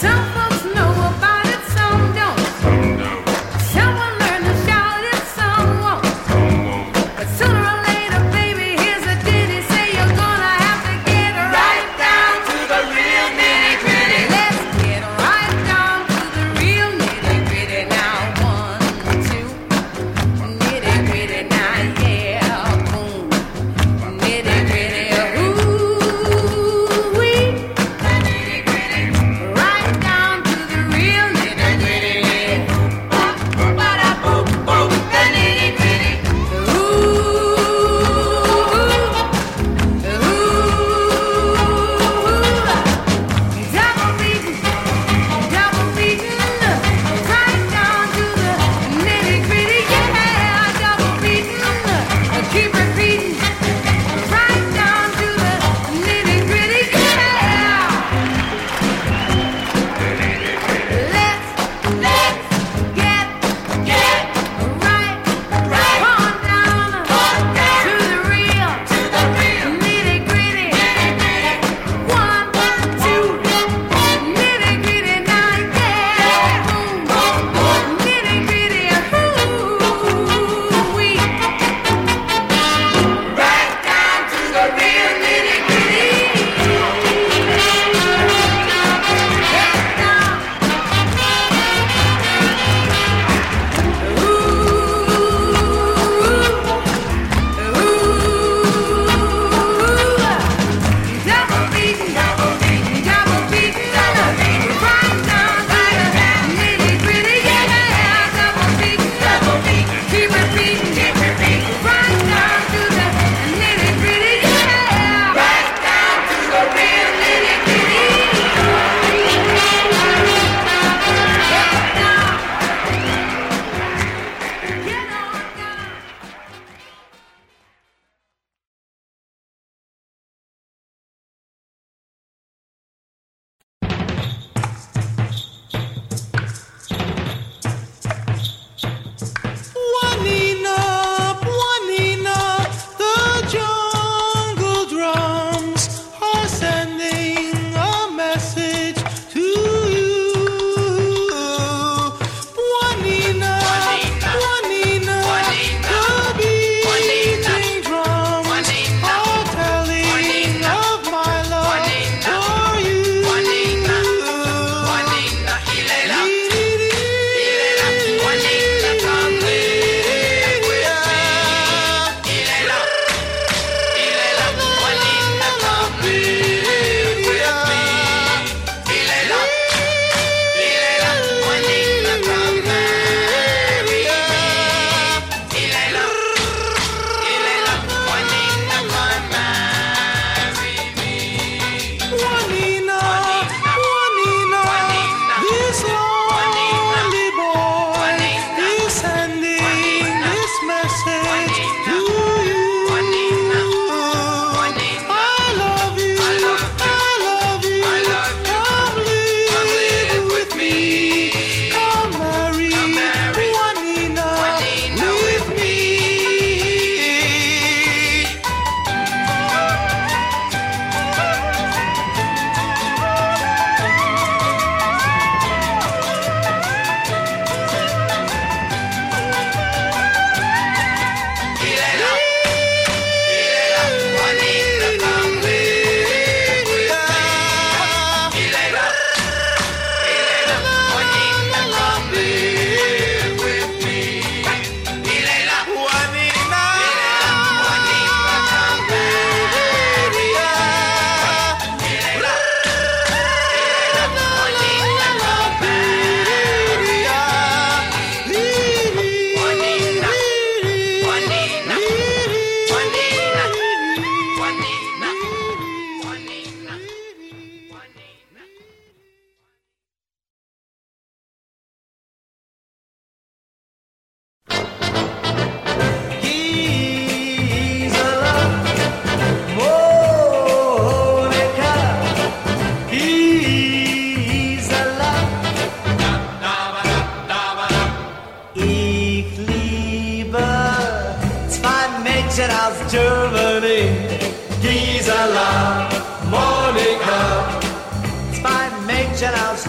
Something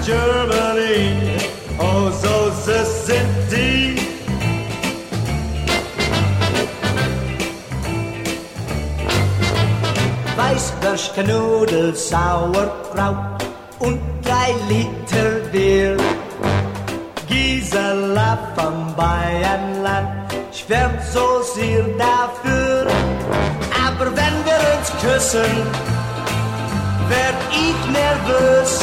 Germany, oh so sind die. Weißwürste, Nudel, Sauerkraut und drei Liter Bier. Gisela vom Bayernland schwärmt so sehr dafür. Aber wenn wir uns küssen, werd ich nervös.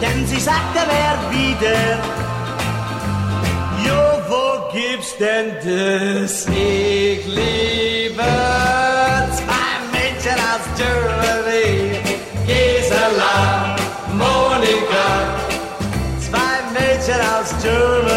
Denn sie sagte mir wieder, Jo, wo gibt's denn das? Ich liebe zwei Mädchen aus Germany, Gisela, Monika. Zwei Mädchen aus Germany,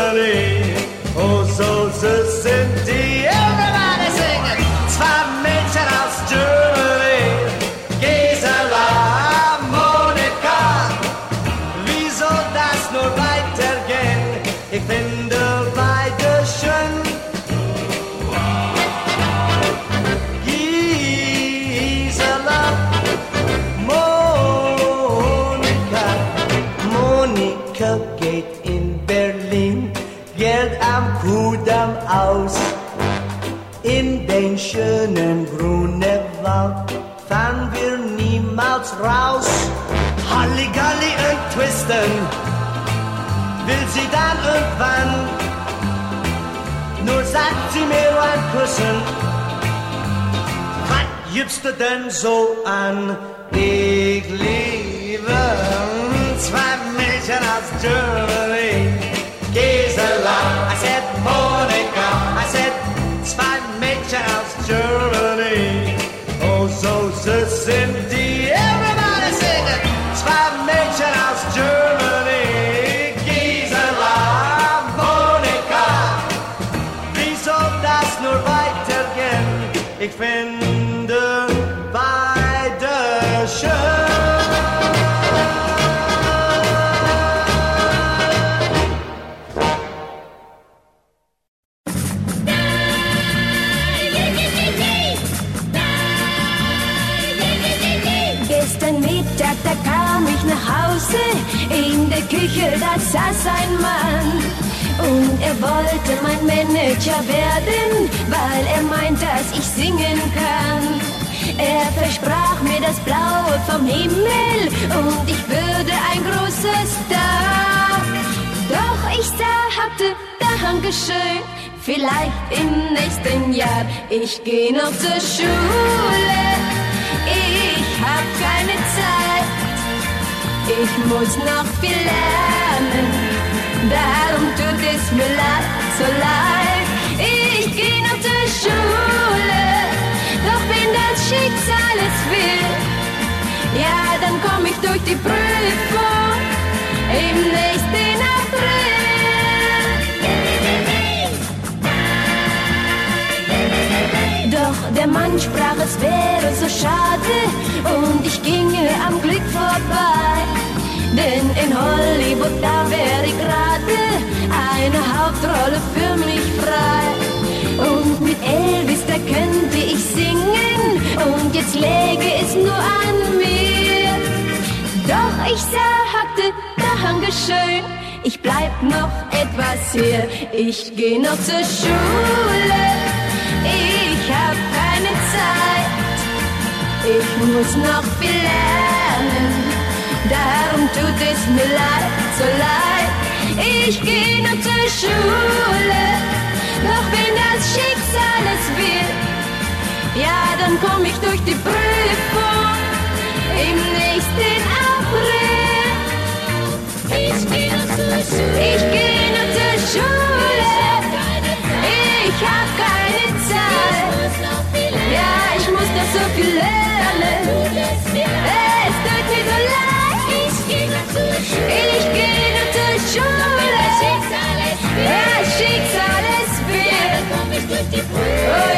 schönen Grunewald fahren wir niemals raus. Halligalli und Twisten will sie dann irgendwann. Nur sagt sie mir ein Küssen. Was gibst du denn so an? Ich liebe zwei Mädchen aus Germany. Gisela, I said Monika, I said zwei Mädchen aus Germany. Oh, so süß Dankeschön, vielleicht im nächsten Jahr. Ich geh noch zur Schule, ich hab keine Zeit. Ich muss noch viel lernen, darum tut es mir leid, so leid. Ich geh noch zur Schule, doch wenn das Schicksal es will, ja, dann komm ich durch die Prüfung im nächsten April. Der Mann sprach, es wäre so schade und ich ginge am Glück vorbei. Denn in Hollywood, da wäre gerade eine Hauptrolle für mich frei. Und mit Elvis, da könnte ich singen und jetzt läge es nur an mir. Doch ich sagte, Dankeschön, ich bleib noch etwas hier. Ich geh noch zur Schule, Ich muss noch viel lernen, darum tut es mir leid, so leid. Ich geh noch zur Schule, doch wenn das Schicksal es will, ja, dann komm ich durch die Prüfung im nächsten April. Ich geh noch zur Schule. Ich geh noch zur Schule.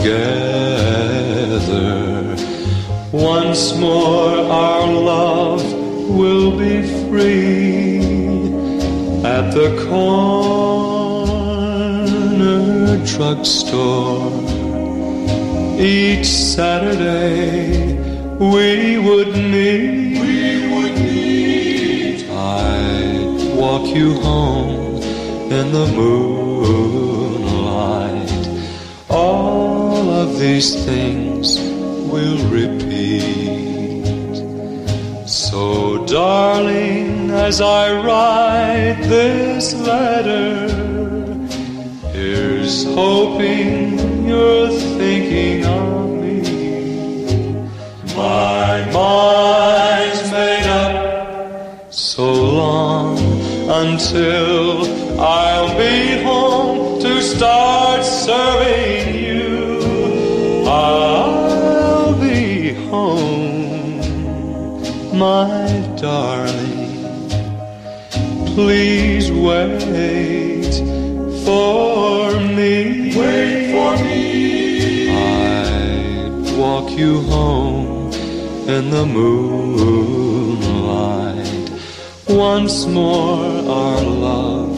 together. Once more, our love will be free at the corner drugstore. Each Saturday we would meet. We would meet. I'd walk you home in the moonlight. These things will repeat. So, darling, as I write this letter, here's hoping you're thinking of me. My mind's made up so long until I'll be home to start serving my darling. Please wait for me. Wait for me. I'd walk you home in the moonlight. Once more, our love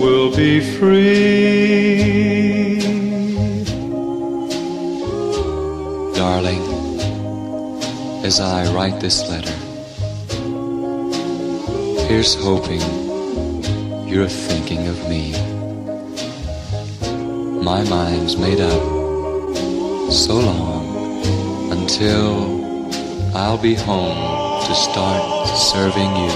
will be free. Darling, as I write this letter, here's hoping you're thinking of me. My mind's made up so long until I'll be home to start serving you.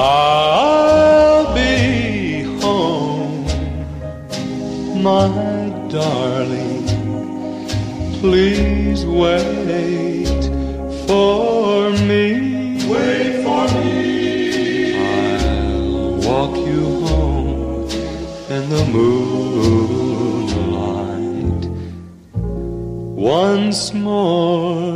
I'll be home, my darling. Please wait for me. Wait the moonlight. Once more,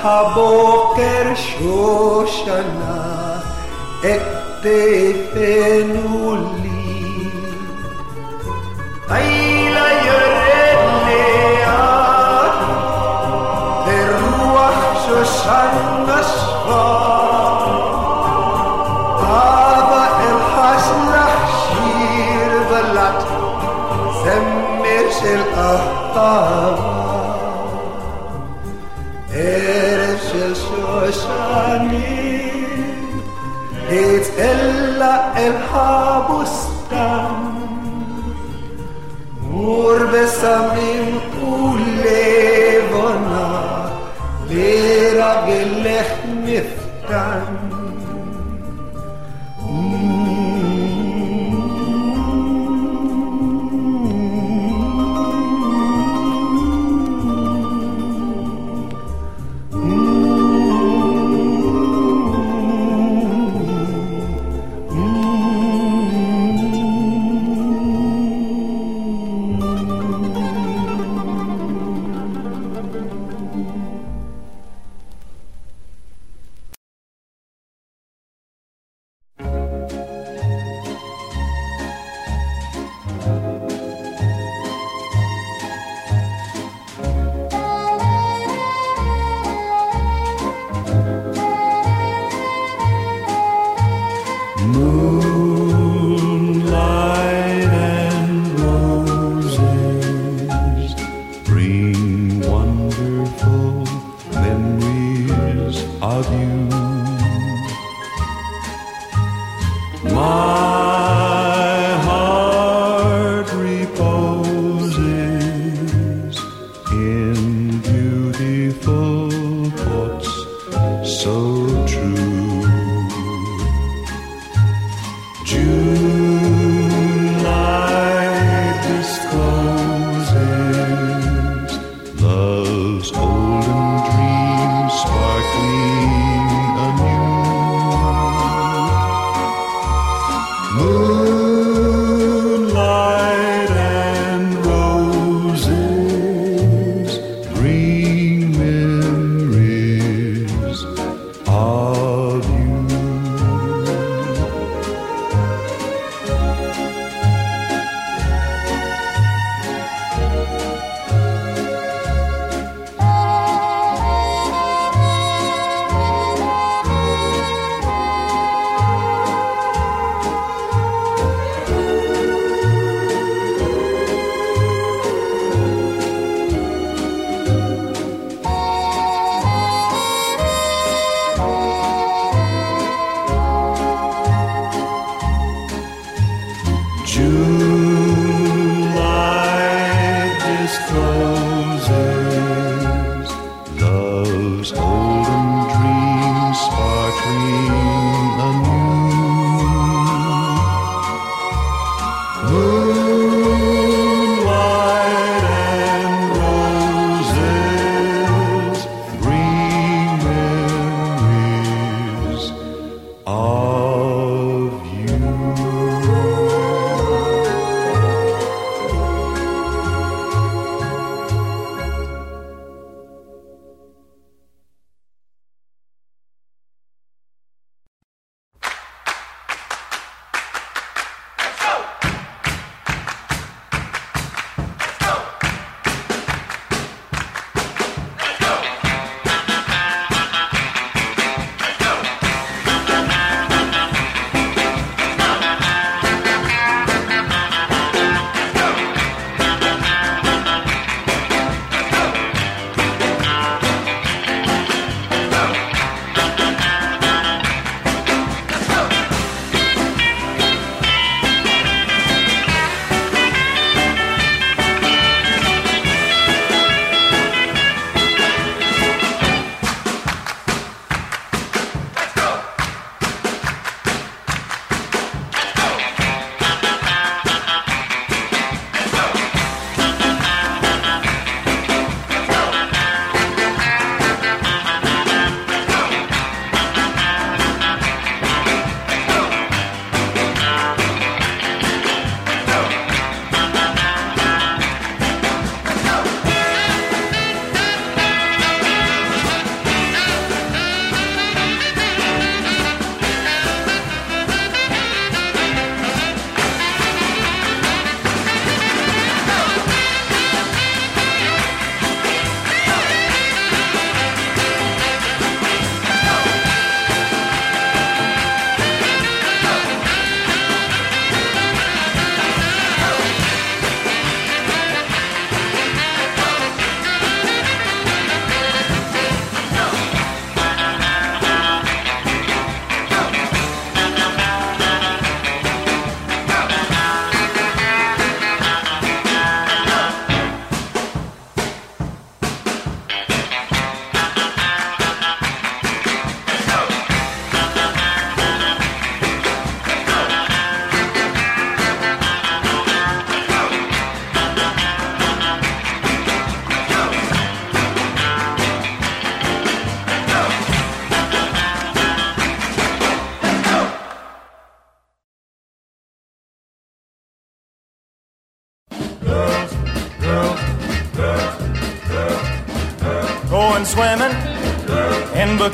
הבוקר שושנה, אתפנו לי.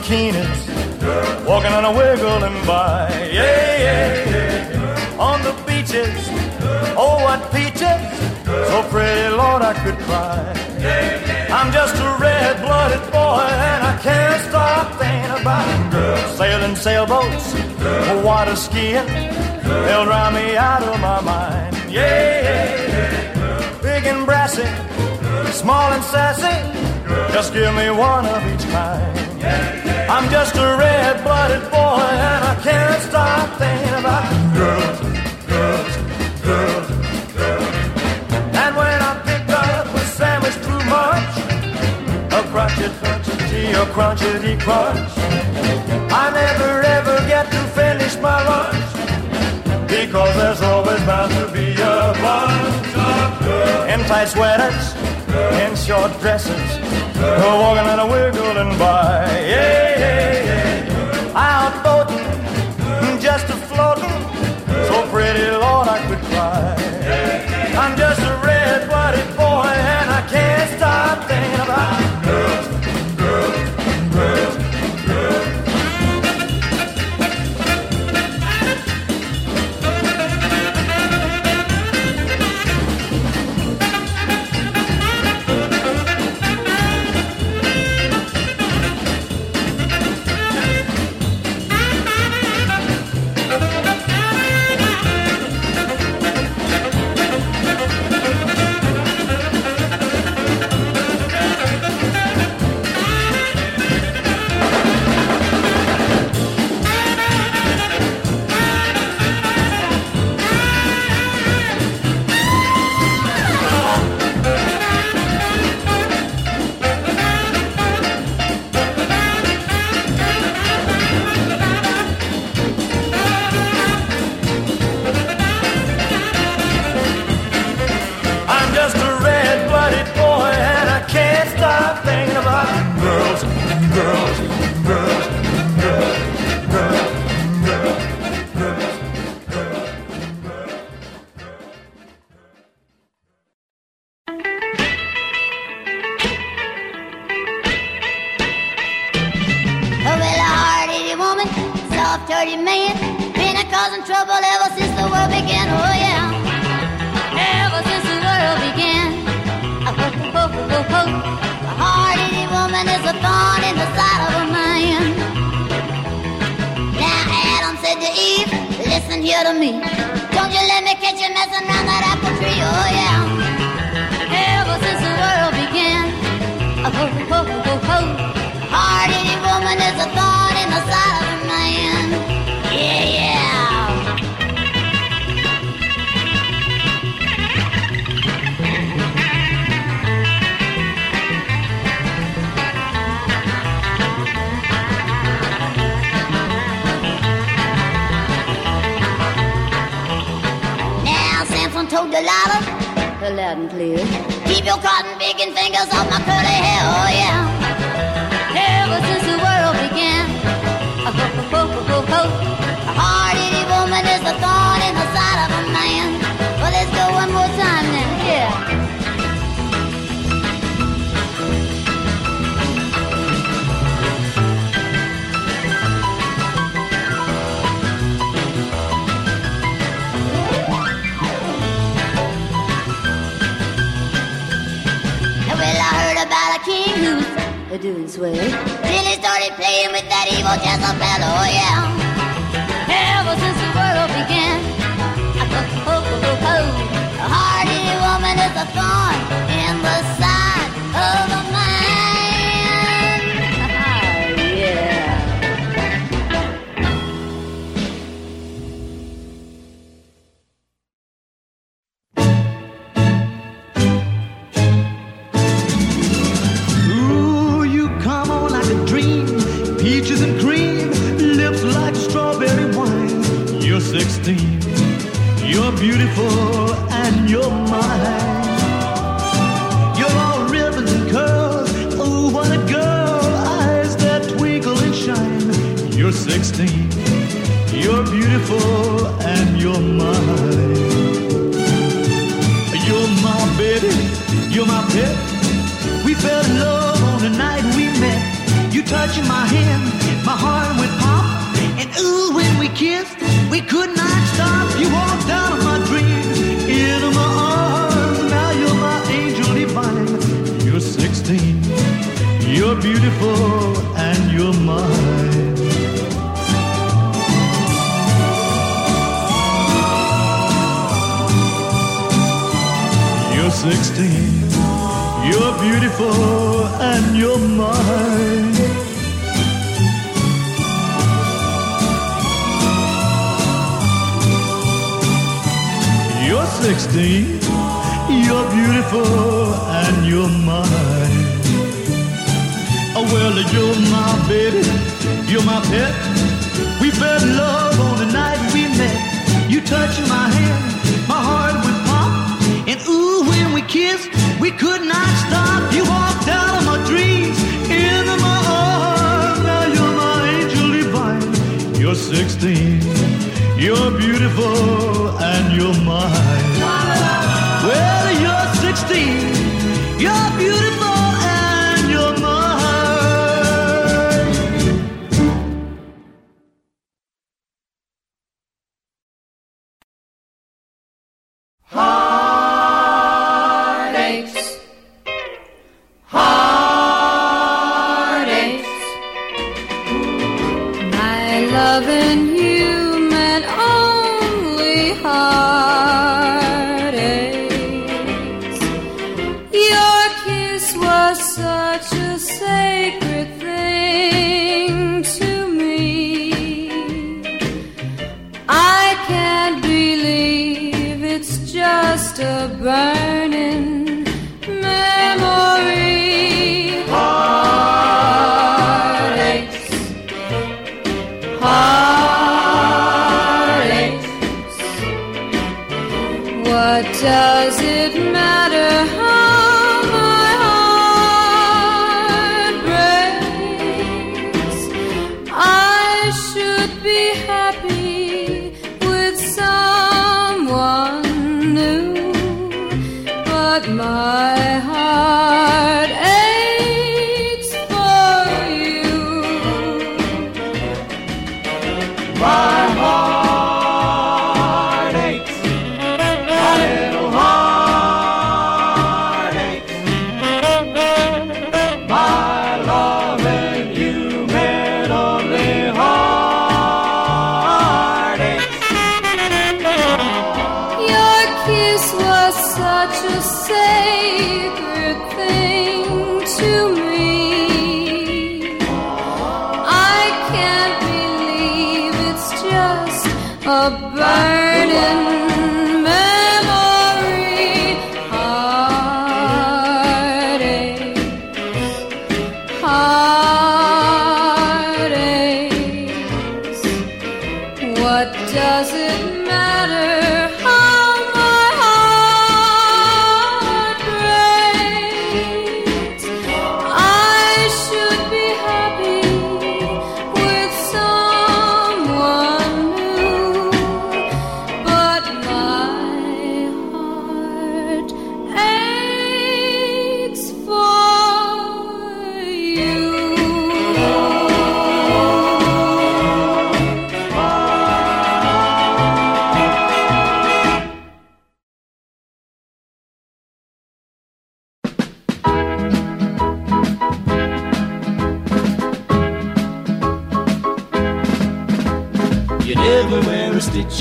bikinis, walking on a wiggling by. Yeah, yeah, yeah. On the beaches, oh, what peaches, so pretty, Lord, I could cry. I'm just a red-blooded boy, and I can't stop thinking about girls sailing sailboats, water skiing. They'll drive me out of my mind. Yeah, yeah, yeah. Big and brassy, small and sassy. Just give me one of each kind. I'm just a red-blooded boy, and I can't stop thinking about girls, girls, girls, girls. And when I pick up a sandwich too much, a crunchy, crunchy, a crunchity crunch, I never ever get to finish my lunch because there's always bound to be a bunch of girls in tight sweaters, in short dresses, walking and a wiggling by. Yeah, yeah, yeah. Out boating, just a floating, so pretty, Lord, I could cry. I'm just a red-blooded boy, and I can't stop thinking about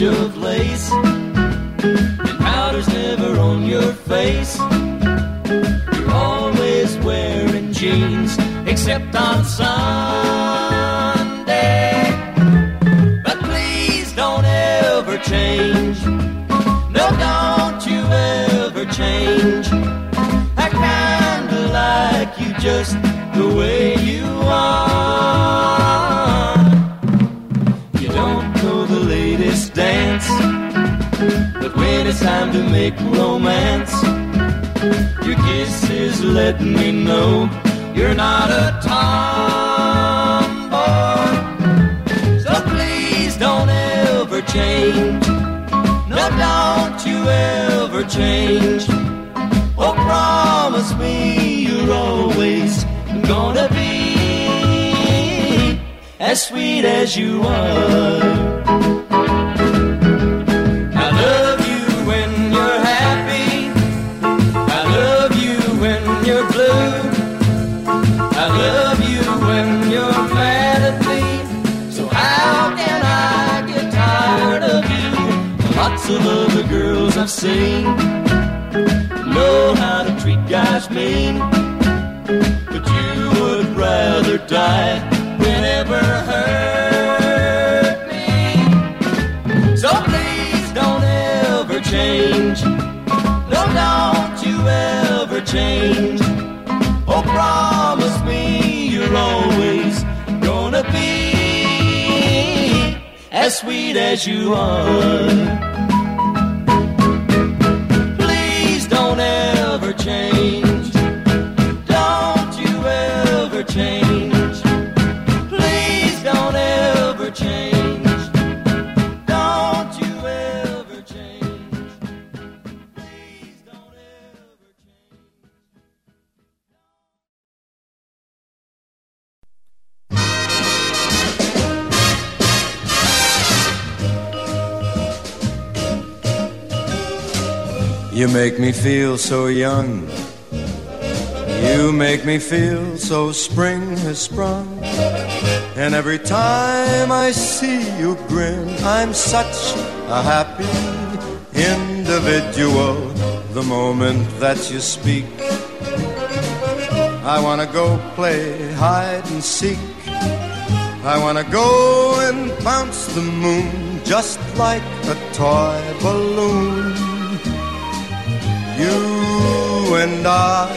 of lace, and powder's never on your face. You're always wearing jeans, except on Sunday. But please don't ever change. No, don't you ever change. I kinda like you just the way you are. time to make romance. Your kisses let me know you're not a tomboy. So please don't ever change. No, don't you ever change. Oh, promise me you're always gonna be as sweet as you are. Lots of other girls I've seen know how to treat guys mean. But you would rather die than ever hurt me. So please don't ever change. No, don't you ever change. Oh, promise me you're always gonna be as sweet as you are. Make me feel so young. You make me feel so spring has sprung. And every time I see you grin, I'm such a happy individual. The moment that you speak, I wanna go play hide and seek. I wanna go and bounce the moon just like a toy balloon. You and I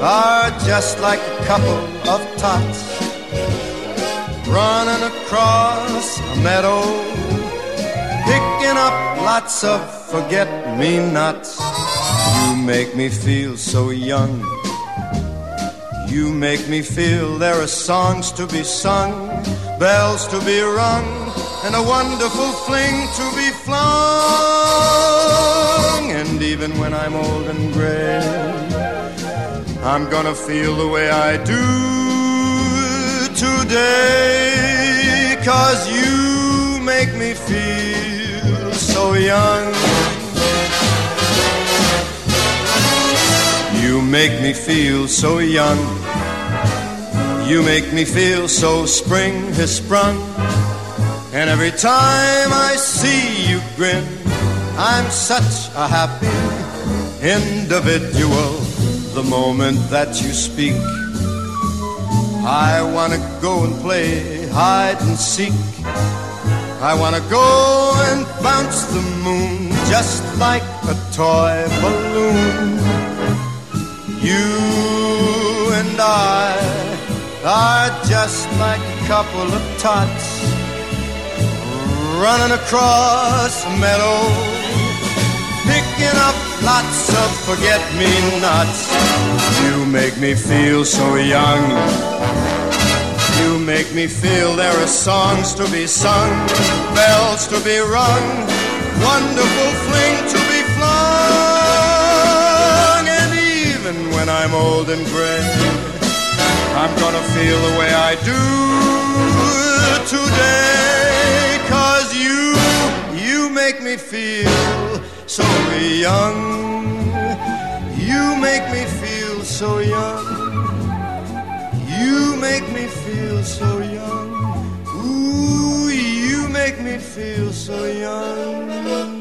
are just like a couple of tots running across a meadow, picking up lots of forget me nots. You make me feel so young. You make me feel there are songs to be sung, bells to be rung, and a wonderful fling to be flung. Even when I'm old and gray, I'm gonna feel the way I do today. Cause you make me feel so young. You make me feel so young. You make me feel so spring has sprung. And every time I see you grin, I'm such a happy individual. The moment that you speak, I wanna go and play hide and seek. I wanna go and bounce the moon just like a toy balloon. You and I are just like a couple of tots running across a meadow, picking up lots of forget me nots. You make me feel so young. You make me feel there are songs to be sung, bells to be rung, wonderful fling to be flung. And even when I'm old and gray, I'm gonna feel the way I do today. Cause you, you make me feel so young. You make me feel so young. You make me feel so young. Ooh, you make me feel so young.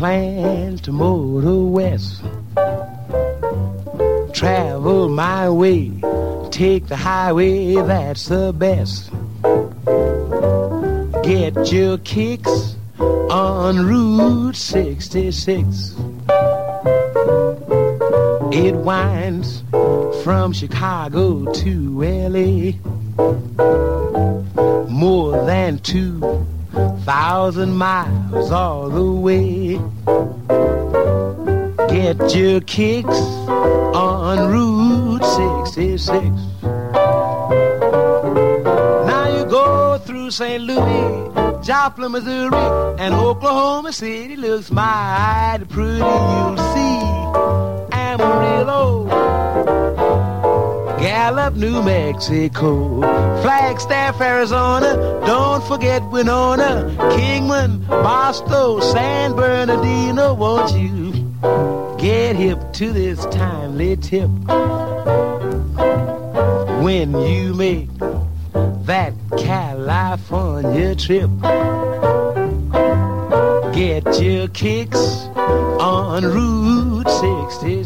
Ever plan to motor west, travel my way, take the highway, that's the best. Get your kicks on Route 66. It winds from Chicago to LA. More than two thousand miles all the way. Get your kicks on Route 66. Now you go through St. Louis, Joplin, Missouri, and Oklahoma City looks mighty pretty. You'll see Amarillo. Gallup, New Mexico, Flagstaff, Arizona. Don't forget Winona, Kingman, Barstow, San Bernardino. Won't you get hip to this timely tip? When you make that California trip. Get your kicks on Route 66.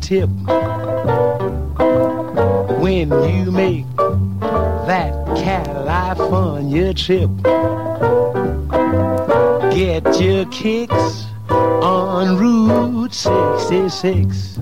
Tip? When you make that California trip, get your kicks on Route 66.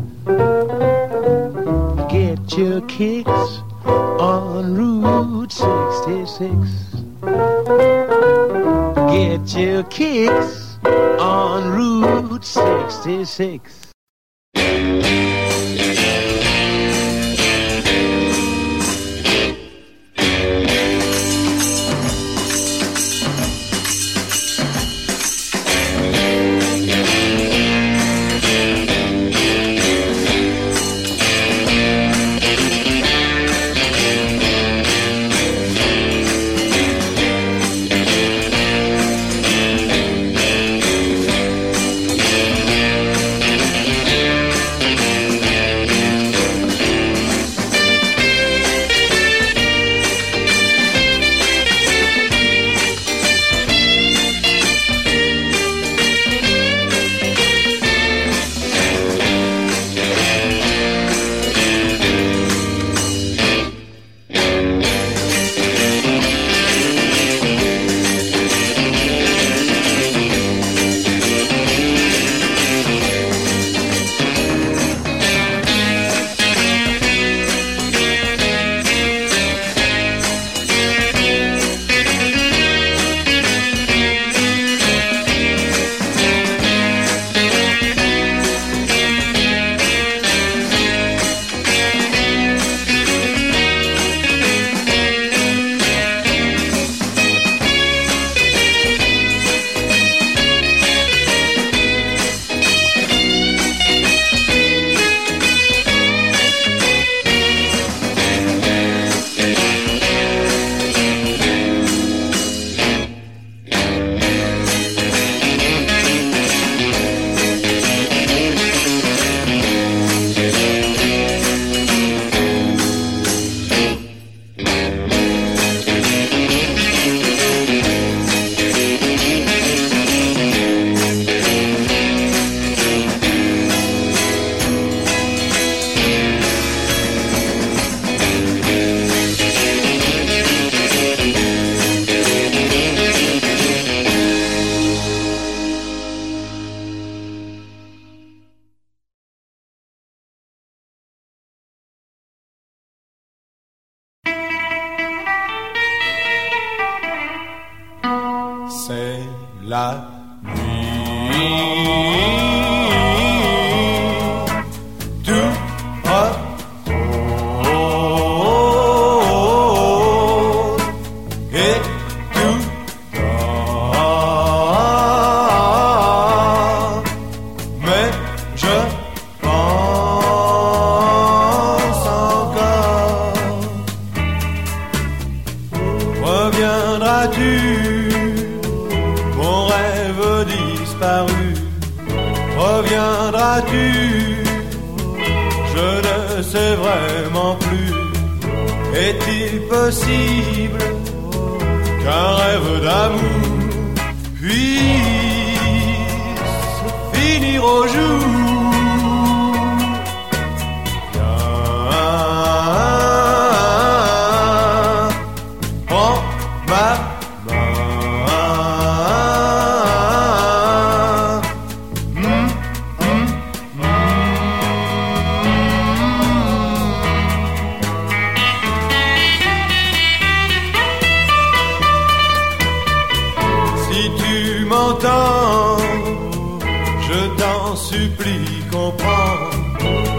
T'en supplie, comprends.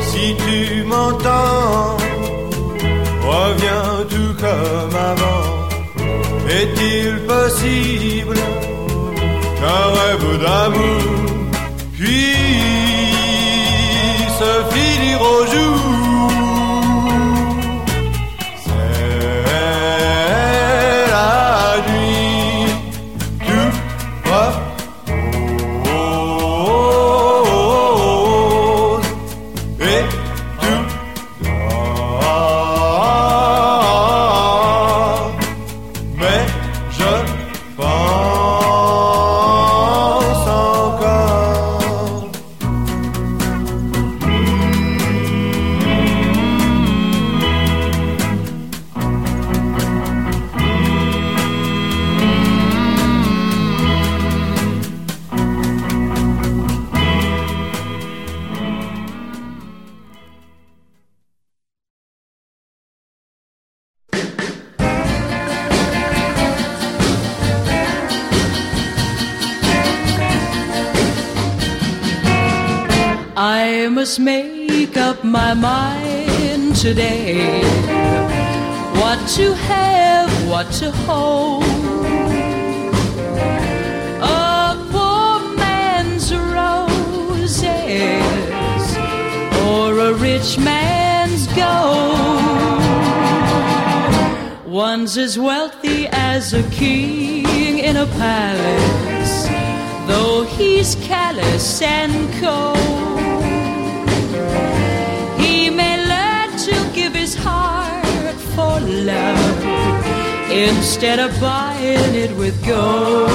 Si tu m'entends, reviens tout comme avant. Est-il possible qu'un rêve d'amour puisse instead of buying it with gold.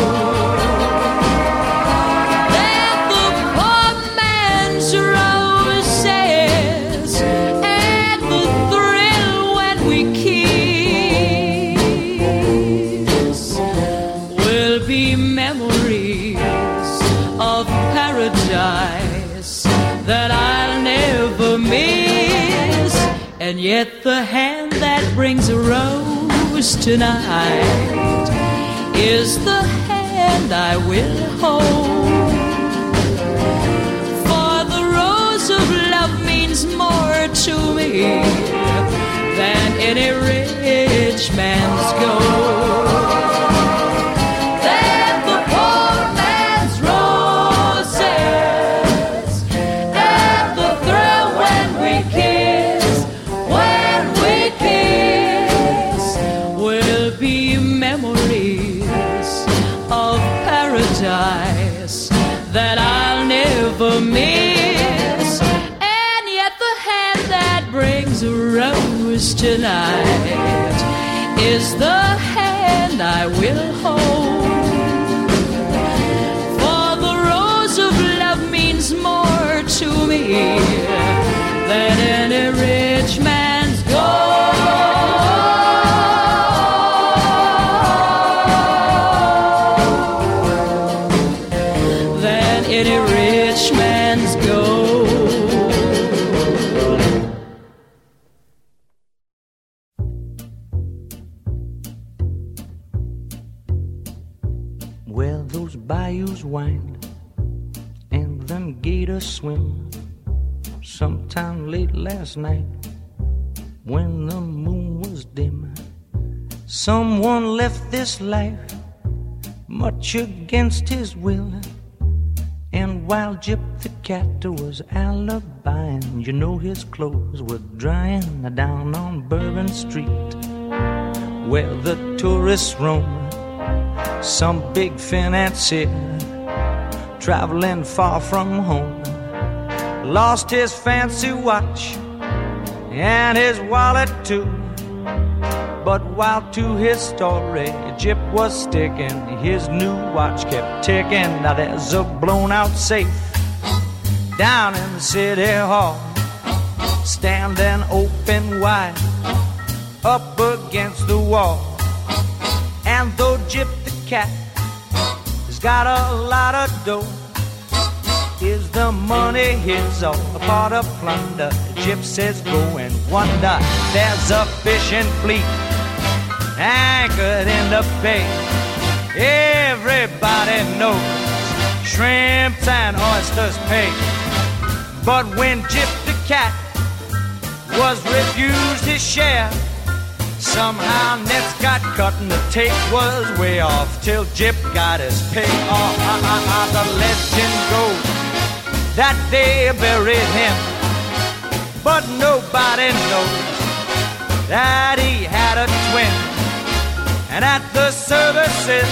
The poor man's roses and the thrill when we kiss will be memories of paradise that I'll never miss. And yet the hand that brings a rose tonight is the hand I will hold. For the rose of love means more to me than any rich man's gold. Tonight is the hand I will hold. For the rose of love means more to me than any wind and them gators swim. Sometime late last night, when the moon was dim, someone left this life much against his will. And while Jip the cat was alibiing, you know his clothes were drying down on Bourbon Street, where the tourists roam some big financier traveling far from home lost his fancy watch and his wallet too But while to his story Jip was sticking, his new watch kept ticking. Now there's a blown out safe down in the city hall, standing open wide up against the wall. And though Jip the cat got a lot of dough, is the money his a part of plunder? Says go and wonder. There's a fishing fleet anchored in the bay. Everybody knows shrimps and oysters pay. But when Jip the cat was refused his share, somehow nets got cut and the tape was way off till Jip got his pay off. Ah, ah, ah, the legend goes that they buried him, but nobody knows that he had a twin. And at the services,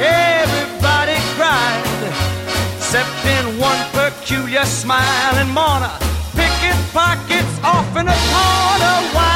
everybody cried, except in one peculiar smiling mourner, picking pockets off in a corner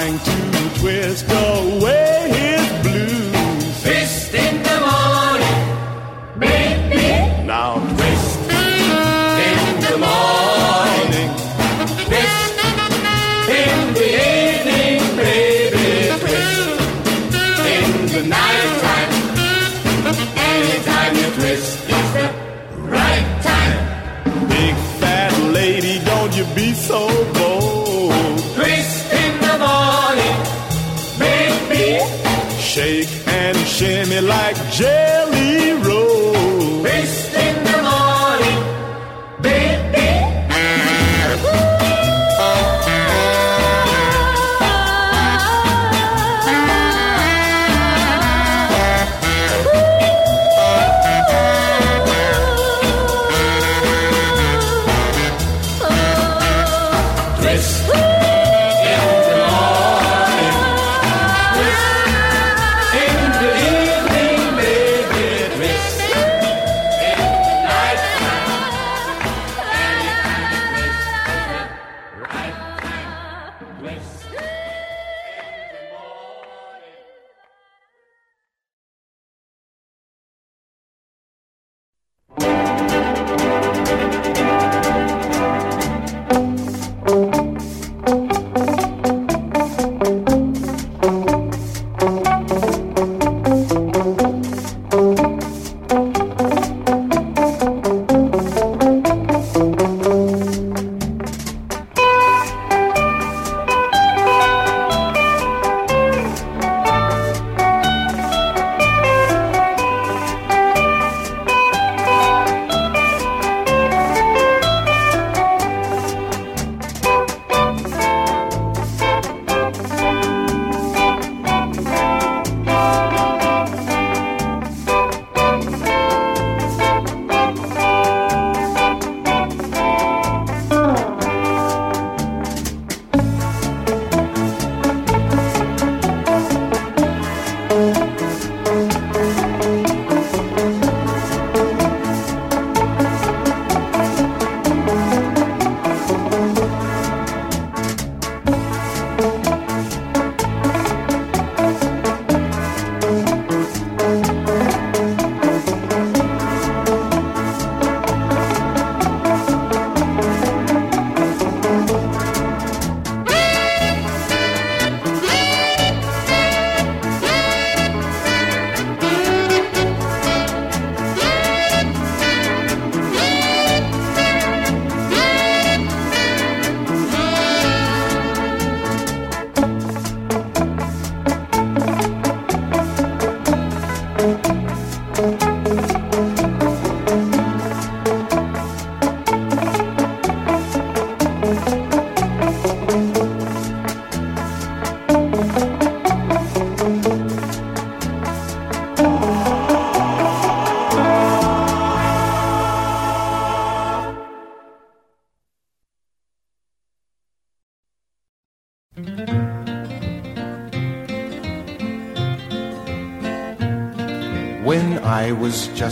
trying to twist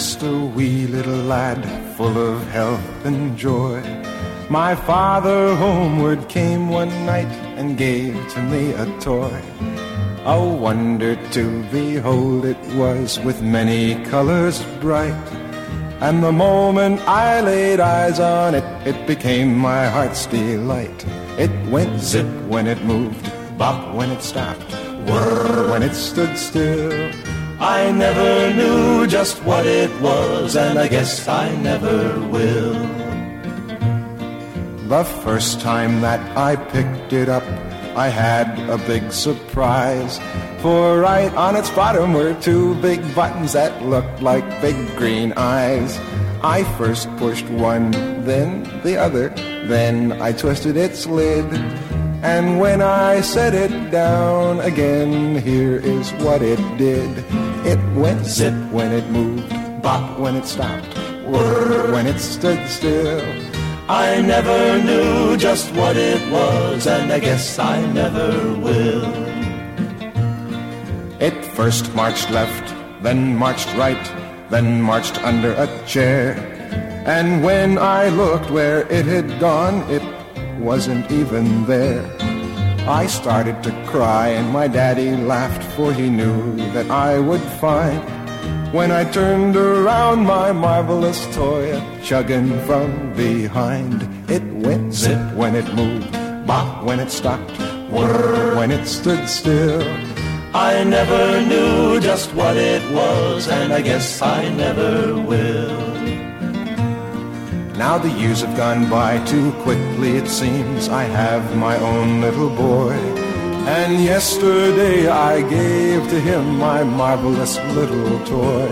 just a wee little lad, full of health and joy, my father homeward came one night and gave to me a toy. A wonder to behold it was, with many colors bright. And the moment I laid eyes on it, it became my heart's delight. It went zip when it moved, bop when it stopped, whir when it stood still. I never knew just what it was, and I guess I never will. The first time that I picked it up, I had a big surprise. For right on its bottom were two big buttons that looked like big green eyes. I first pushed one, then the other, then I twisted its lid. And when I set it down again, here is what it did. It went zip when it moved, bop when it stopped, whir when it stood still. I never knew just what it was, and I guess I never will. It first marched left, then marched right, then marched under a chair. And when I looked where it had gone, it wasn't even there. I started to cry, and my daddy laughed, for he knew that I would find. When I turned around my marvelous toy, chugging from behind, it went zip when it moved, bop when it stopped, whir when it stood still. I never knew just what it was, and I guess I never will. Now the years have gone by too quickly, it seems. I have my own little boy. And yesterday I gave to him my marvelous little toy.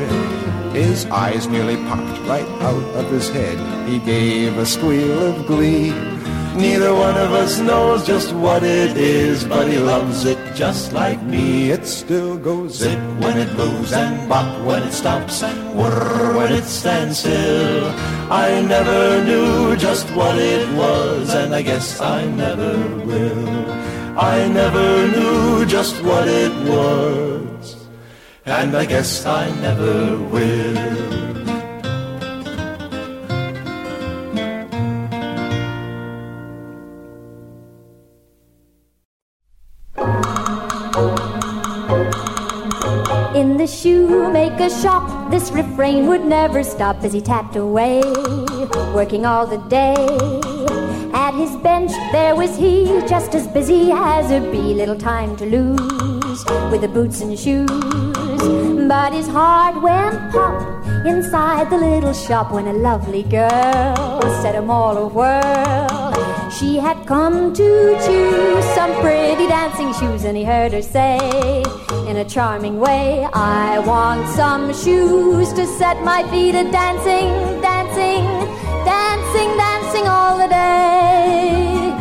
His eyes nearly popped right out of his head. He gave a squeal of glee. Neither one of us knows just what it is, but he loves it just like me. It still goes zip when it moves and bop when it stops and whir when it stands still. I never knew just what it was, and I guess I never will. I never knew just what it was, and I guess I never will. Shoemaker's shop, this refrain would never stop as he tapped away, working all the day. At his bench, there was he, just as busy as a bee, little time to lose with the boots and shoes. But his heart went pop inside the little shop when a lovely girl set him all a whirl. She had come to choose some pretty dancing shoes, and he heard her say in a charming way, I want some shoes to set my feet a dancing, dancing, dancing, dancing all the day.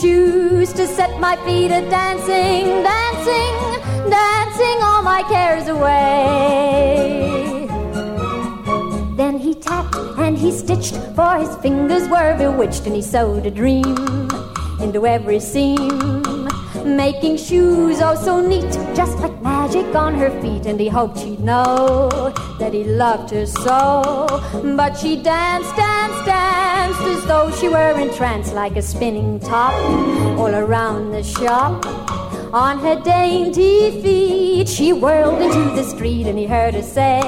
Shoes to set my feet a dancing, dancing, dancing all my cares away. Then he tapped and he stitched, for his fingers were bewitched, and he sewed a dream into every seam. Making shoes oh so neat, just like magic on her feet, and he hoped she'd know that he loved her so. But she danced, danced, danced as though she were entranced, like a spinning top all around the shop. On her dainty feet, she whirled into the street, and he heard her say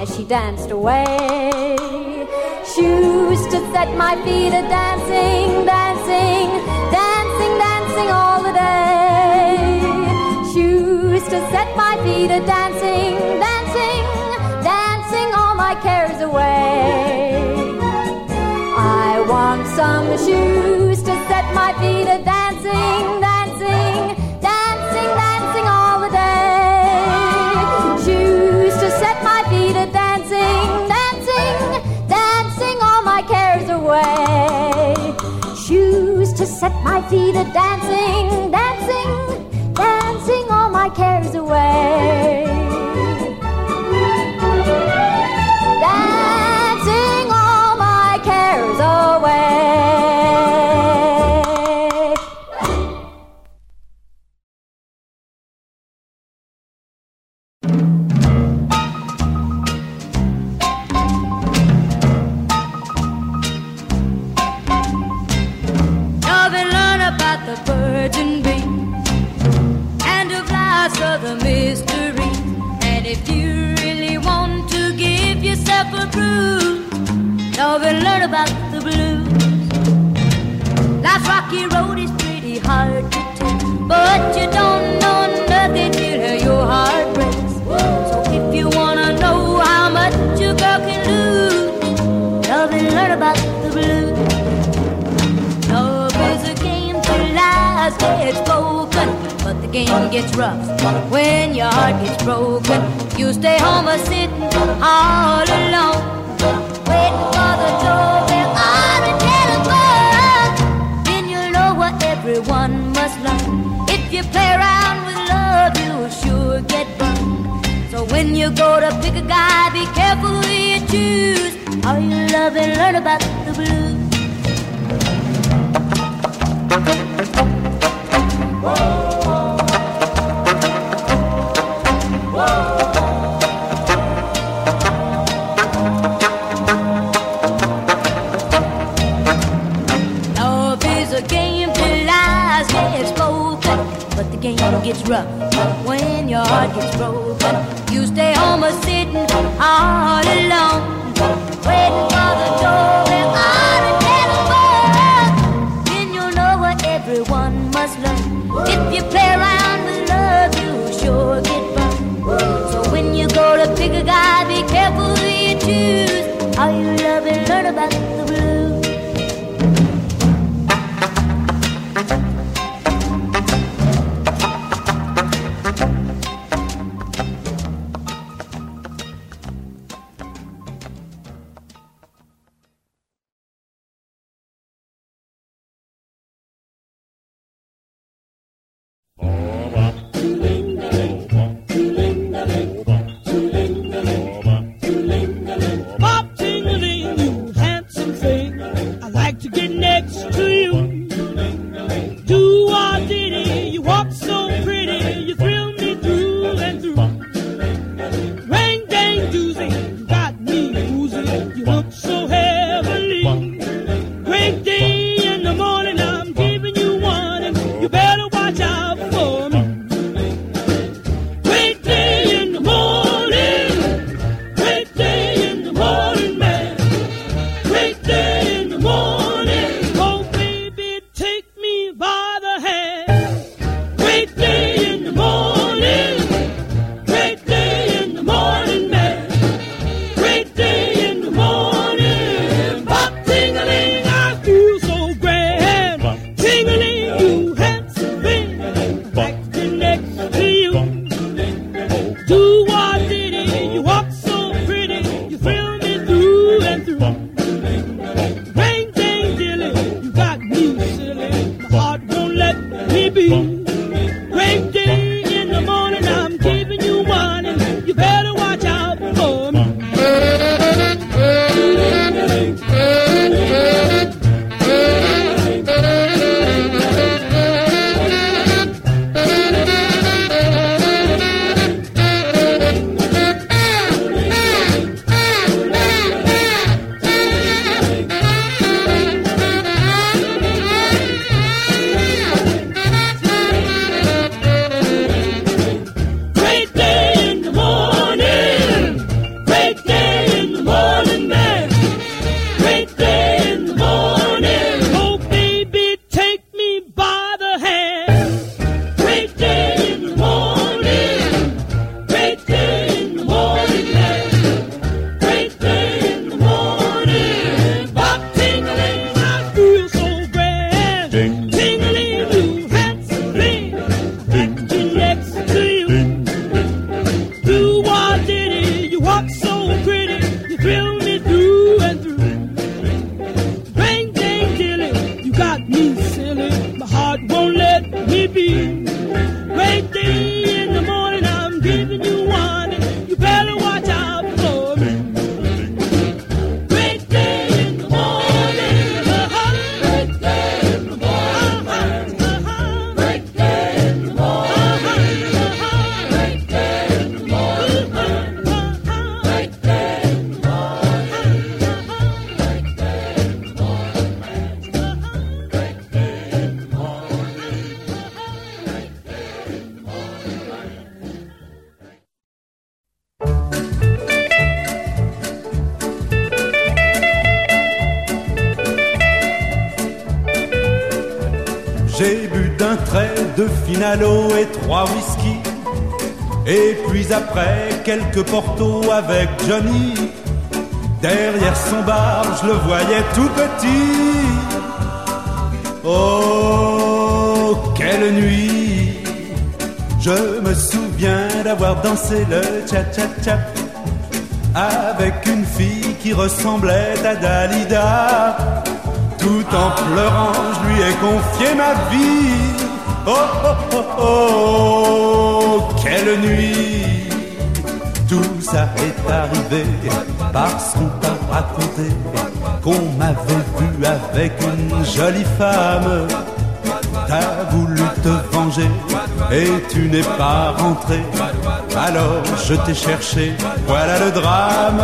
as she danced away. Shoes to set my feet a dancing, dancing, dancing, to set my feet a dancing, dancing, dancing all my cares away. I want some shoes to set my feet a dancing, dancing, dancing, dancing all the day. Shoes to set my feet a dancing, dancing, dancing all my cares away. Shoes to set my feet a dancing, my cares away. About the blues. Life's rocky road is pretty hard to take, but you don't know nothing till your heart breaks. So if you wanna know how much your girl can lose, love and learn about the blues. Love is a game till lies get spoken, but the game gets rough when your heart gets broken. You stay home a sitting all alone, when you go to pick a guy, be careful who you choose. All you love and learn about the blues. Love is a game till lies get spoken, but the game gets rough when your heart gets broken. You stay home a sitting all alone, waiting for the doorbell or the telephone. Then you'll know what everyone must learn. If you play around with love, you sure get burned. So when you go to pick a guy, be careful you choose. Trait de finalo et trois whisky. Et puis après, quelques portos avec Johnny. Derrière son bar, je le voyais tout petit. Oh, quelle nuit! Je me souviens d'avoir dansé le cha-cha-cha avec une fille qui ressemblait à Dalida. Tout en pleurant, je lui ai confié ma vie. Oh, oh, oh, oh, quelle nuit! Tout ça est arrivé parce qu'on t'a raconté qu'on m'avait vu avec une jolie femme. T'as voulu te venger et tu n'es pas rentré. Alors je t'ai cherché, voilà le drame.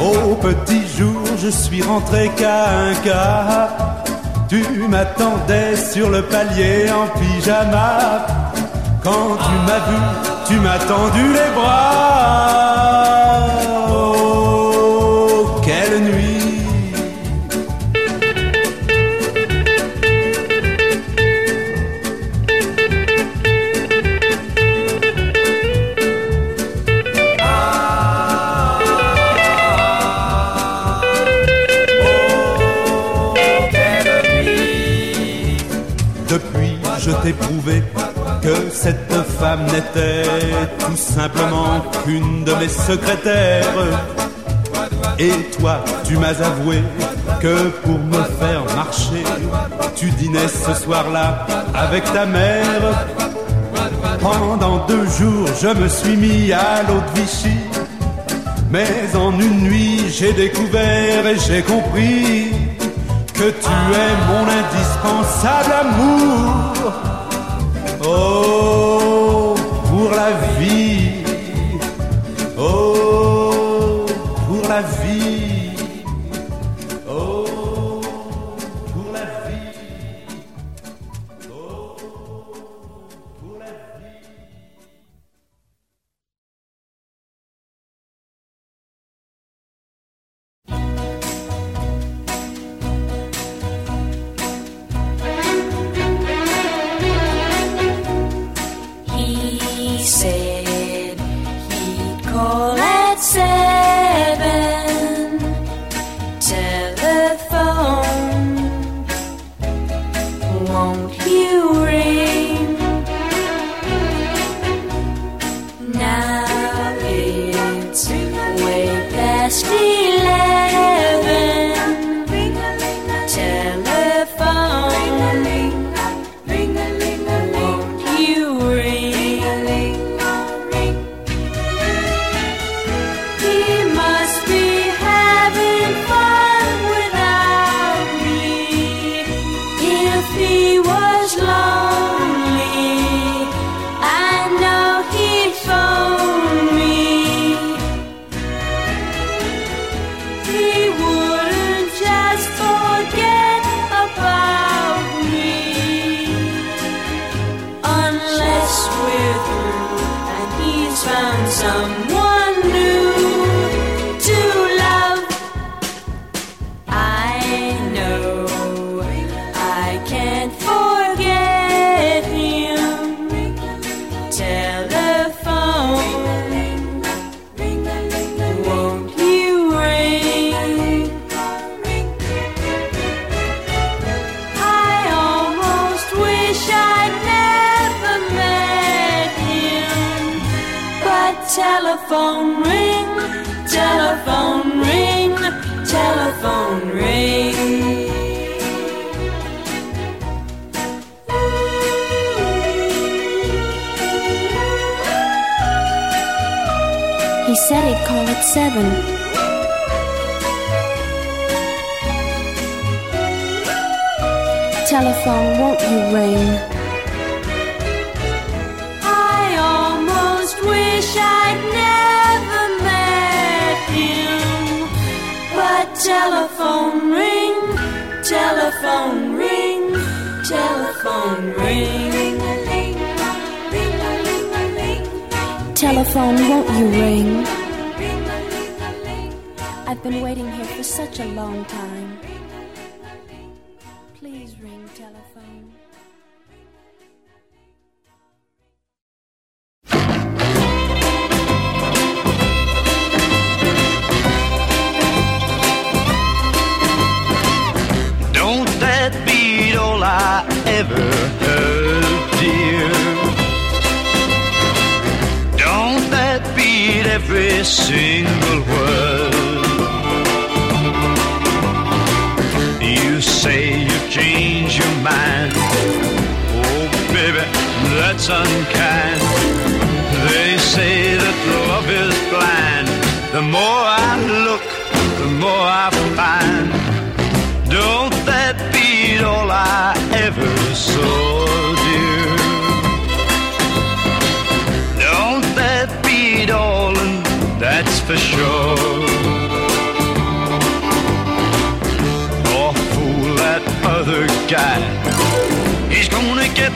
Au petit jour, je suis rentré qu'à un cas. Tu m'attendais sur le palier en pyjama. Quand tu m'as vu, tu m'as tendu les bras. Cette femme n'était tout simplement qu'une de mes secrétaires. Et toi, tu m'as avoué que pour me faire marcher, tu dînais ce soir-là avec ta mère. Pendant deux jours, je me suis mis à l'eau de Vichy. Mais en une nuit, j'ai découvert et j'ai compris que tu es mon indispensable amour. Pour la vie. Telephone, won't you ring? I've been waiting here for such a long time. Single word. You say you've changed your mind. Oh, baby, that's unkind. They say that love is blind. The more I look, the more I find. Don't that beat all I ever saw, for sure. Oh, fool, that other guy. He's gonna get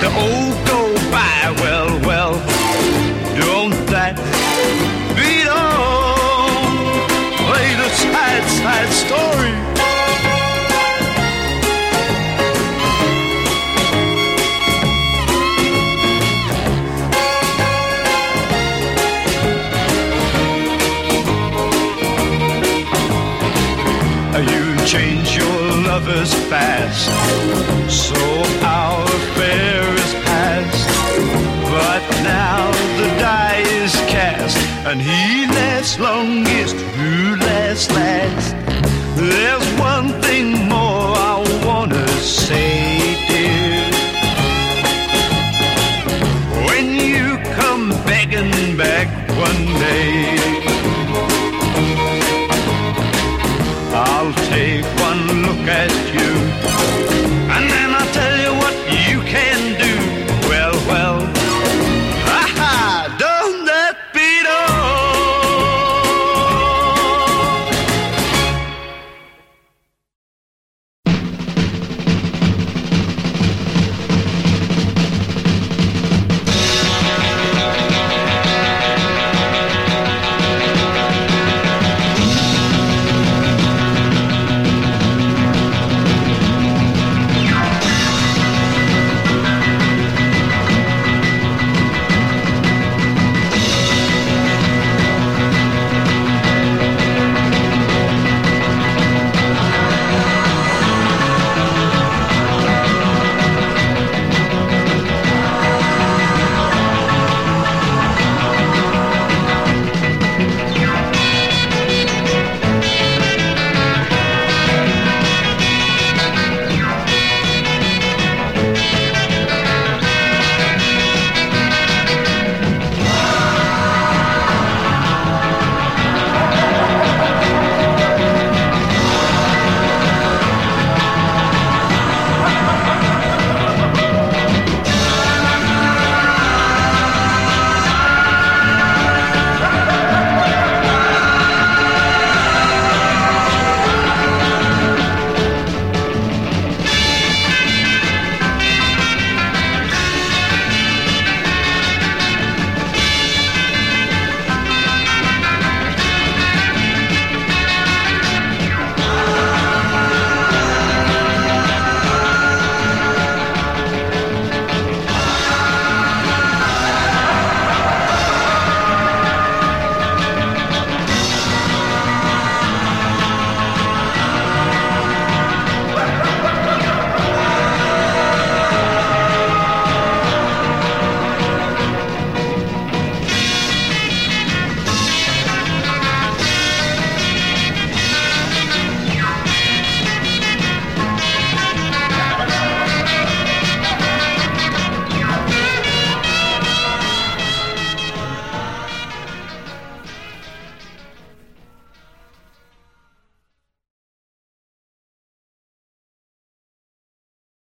the old go by. Well, well, don't that beat all? Play the sad, sad story. Lovers fast, so our affair is past. But now the die is cast, and he lasts longest who lasts last. There's one thing more I wanna say, dear. When you come begging back one day. I'll take one look at